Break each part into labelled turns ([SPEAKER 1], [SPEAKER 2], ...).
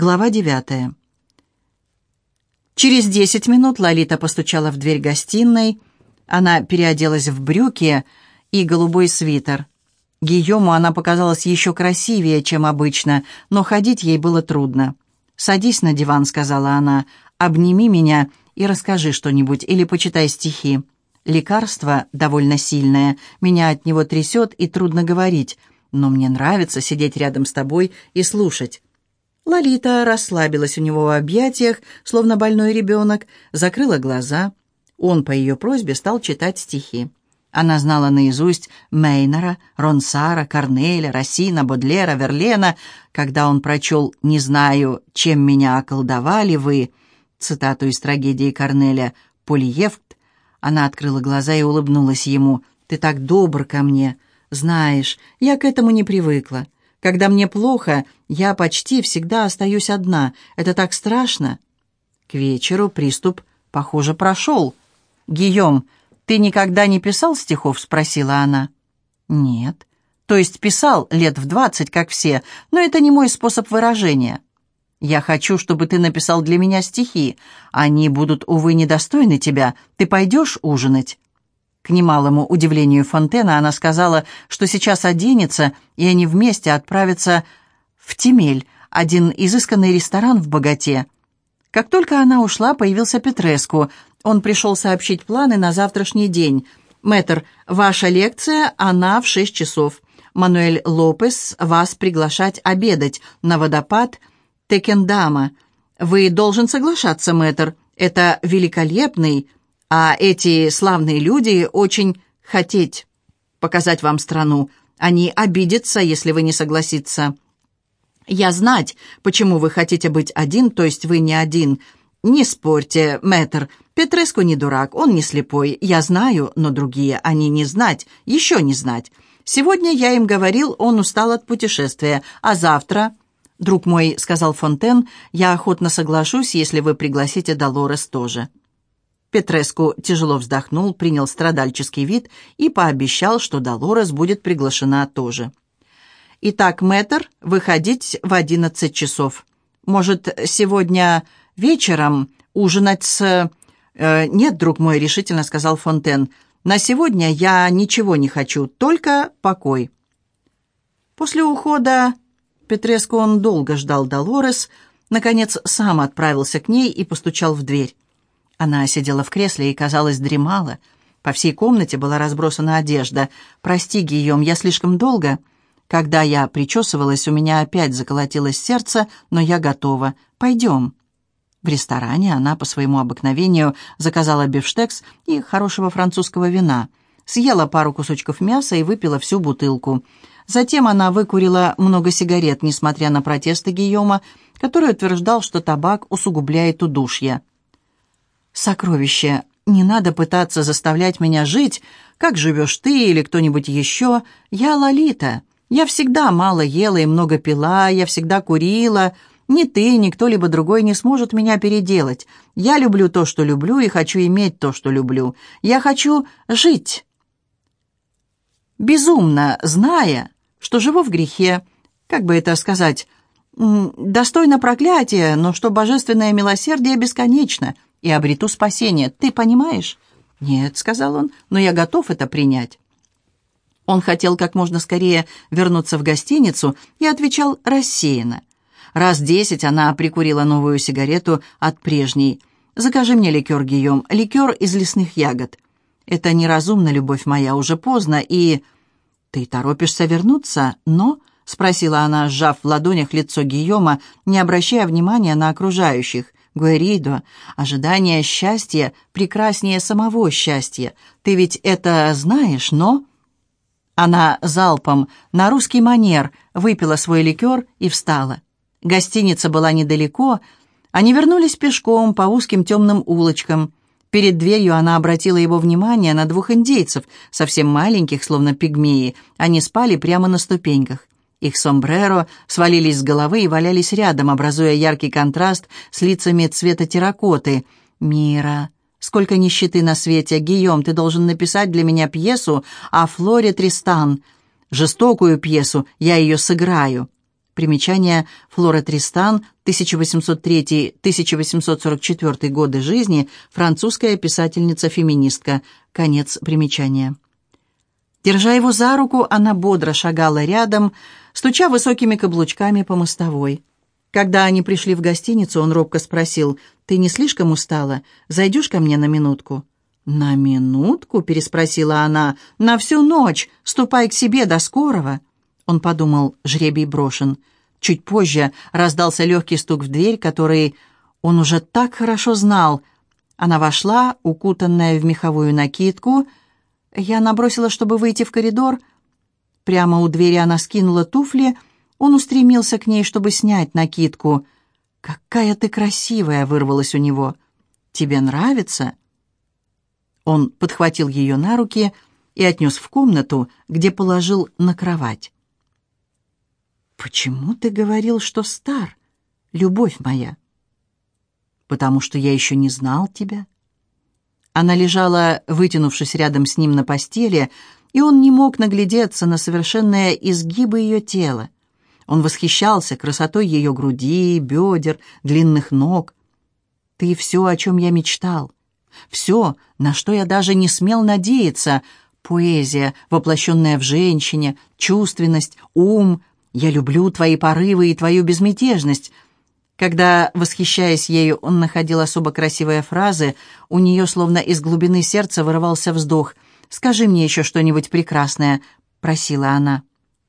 [SPEAKER 1] Глава девятая. Через десять минут Лолита постучала в дверь гостиной. Она переоделась в брюки и голубой свитер. Гийому она показалась еще красивее, чем обычно, но ходить ей было трудно. «Садись на диван», — сказала она, — «обними меня и расскажи что-нибудь или почитай стихи. Лекарство довольно сильное, меня от него трясет и трудно говорить, но мне нравится сидеть рядом с тобой и слушать». Лолита расслабилась у него в объятиях, словно больной ребенок, закрыла глаза. Он по ее просьбе стал читать стихи. Она знала наизусть Мейнера, Ронсара, Корнеля, Рассина, Бодлера, Верлена. Когда он прочел «Не знаю, чем меня околдовали вы», цитату из трагедии Корнеля «Полиевкт», она открыла глаза и улыбнулась ему. «Ты так добр ко мне. Знаешь, я к этому не привыкла. Когда мне плохо, я почти всегда остаюсь одна. Это так страшно. К вечеру приступ, похоже, прошел. «Гийом, ты никогда не писал стихов?» — спросила она. «Нет. То есть писал лет в двадцать, как все, но это не мой способ выражения. Я хочу, чтобы ты написал для меня стихи. Они будут, увы, недостойны тебя. Ты пойдешь ужинать?» К немалому удивлению Фонтена она сказала, что сейчас оденется, и они вместе отправятся в Тимель, один изысканный ресторан в Богате. Как только она ушла, появился Петреску. Он пришел сообщить планы на завтрашний день. «Мэтр, ваша лекция, она в шесть часов. Мануэль Лопес вас приглашать обедать на водопад Текендама. Вы должен соглашаться, мэтр. Это великолепный, а эти славные люди очень хотеть показать вам страну. Они обидятся, если вы не согласится. Я знать, почему вы хотите быть один, то есть вы не один. Не спорьте, мэтр. Петреску не дурак, он не слепой. Я знаю, но другие они не знать, еще не знать. Сегодня я им говорил, он устал от путешествия, а завтра... «Друг мой», — сказал Фонтен, — «я охотно соглашусь, если вы пригласите Долорес тоже». Петреску тяжело вздохнул, принял страдальческий вид и пообещал, что Долорес будет приглашена тоже. «Итак, мэтр, выходить в одиннадцать часов. Может, сегодня вечером ужинать с...» э, «Нет, друг мой», — решительно сказал Фонтен. «На сегодня я ничего не хочу, только покой». После ухода Петреску он долго ждал Долорес, наконец сам отправился к ней и постучал в дверь. Она сидела в кресле и, казалось, дремала. По всей комнате была разбросана одежда. «Прости, Гийом, я слишком долго...» Когда я причесывалась, у меня опять заколотилось сердце, но я готова. Пойдем. В ресторане она по своему обыкновению заказала бифштекс и хорошего французского вина. Съела пару кусочков мяса и выпила всю бутылку. Затем она выкурила много сигарет, несмотря на протесты Гийома, который утверждал, что табак усугубляет удушье. «Сокровище, не надо пытаться заставлять меня жить, как живешь ты или кто-нибудь еще. Я Лолита. Я всегда мало ела и много пила, я всегда курила. Ни ты, ни кто-либо другой не сможет меня переделать. Я люблю то, что люблю, и хочу иметь то, что люблю. Я хочу жить. Безумно, зная, что живу в грехе, как бы это сказать, достойно проклятия, но что божественное милосердие бесконечно — и обрету спасение. Ты понимаешь?» «Нет», — сказал он, — «но я готов это принять». Он хотел как можно скорее вернуться в гостиницу и отвечал рассеянно. Раз десять она прикурила новую сигарету от прежней. «Закажи мне ликер, Гийом, ликер из лесных ягод». «Это неразумно, любовь моя, уже поздно, и...» «Ты торопишься вернуться, но...» — спросила она, сжав в ладонях лицо Гийома, не обращая внимания на окружающих. Гуэридо, ожидание счастья прекраснее самого счастья. Ты ведь это знаешь, но...» Она залпом, на русский манер, выпила свой ликер и встала. Гостиница была недалеко. Они вернулись пешком по узким темным улочкам. Перед дверью она обратила его внимание на двух индейцев, совсем маленьких, словно пигмеи. Они спали прямо на ступеньках. Их сомбреро свалились с головы и валялись рядом, образуя яркий контраст с лицами цвета терракоты. «Мира, сколько нищеты на свете! Гийом, ты должен написать для меня пьесу о Флоре Тристан. Жестокую пьесу, я ее сыграю». Примечание Флора Тристан, 1803-1844 годы жизни, французская писательница-феминистка. Конец примечания. Держа его за руку, она бодро шагала рядом, стуча высокими каблучками по мостовой. Когда они пришли в гостиницу, он робко спросил, «Ты не слишком устала? Зайдешь ко мне на минутку?» «На минутку?» — переспросила она. «На всю ночь! Ступай к себе, до скорого!» Он подумал, жребий брошен. Чуть позже раздался легкий стук в дверь, который он уже так хорошо знал. Она вошла, укутанная в меховую накидку. Я набросила, чтобы выйти в коридор. Прямо у двери она скинула туфли. Он устремился к ней, чтобы снять накидку. «Какая ты красивая!» — вырвалась у него. «Тебе нравится?» Он подхватил ее на руки и отнес в комнату, где положил на кровать. «Почему ты говорил, что стар, любовь моя?» «Потому что я еще не знал тебя». Она лежала, вытянувшись рядом с ним на постели, и он не мог наглядеться на совершенные изгибы ее тела. Он восхищался красотой ее груди, бедер, длинных ног. «Ты все, о чем я мечтал. Все, на что я даже не смел надеяться. Поэзия, воплощенная в женщине, чувственность, ум, я люблю твои порывы и твою безмятежность». Когда, восхищаясь ею, он находил особо красивые фразы, у нее словно из глубины сердца вырывался вздох. «Скажи мне еще что-нибудь прекрасное», — просила она.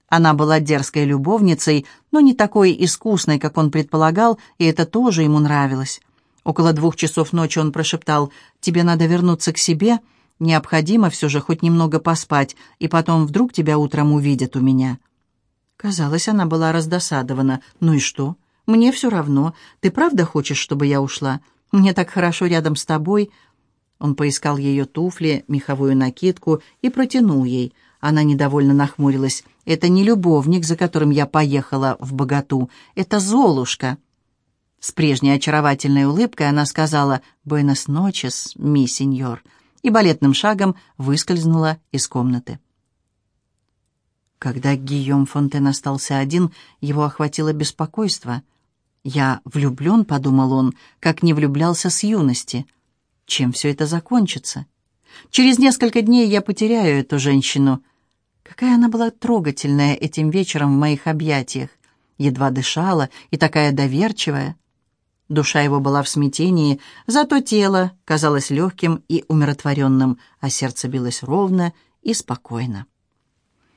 [SPEAKER 1] Она была дерзкой любовницей, но не такой искусной, как он предполагал, и это тоже ему нравилось. Около двух часов ночи он прошептал «Тебе надо вернуться к себе, необходимо все же хоть немного поспать, и потом вдруг тебя утром увидят у меня». Казалось, она была раздосадована. «Ну и что? Мне все равно. Ты правда хочешь, чтобы я ушла? Мне так хорошо рядом с тобой». Он поискал ее туфли, меховую накидку и протянул ей. Она недовольно нахмурилась. «Это не любовник, за которым я поехала в богату. Это Золушка». С прежней очаровательной улыбкой она сказала «Буэнос ночес, ми сеньор» и балетным шагом выскользнула из комнаты. Когда Гийом Фонтен остался один, его охватило беспокойство. «Я влюблен», — подумал он, — «как не влюблялся с юности. Чем все это закончится? Через несколько дней я потеряю эту женщину. Какая она была трогательная этим вечером в моих объятиях. Едва дышала и такая доверчивая». Душа его была в смятении, зато тело казалось легким и умиротворенным, а сердце билось ровно и спокойно.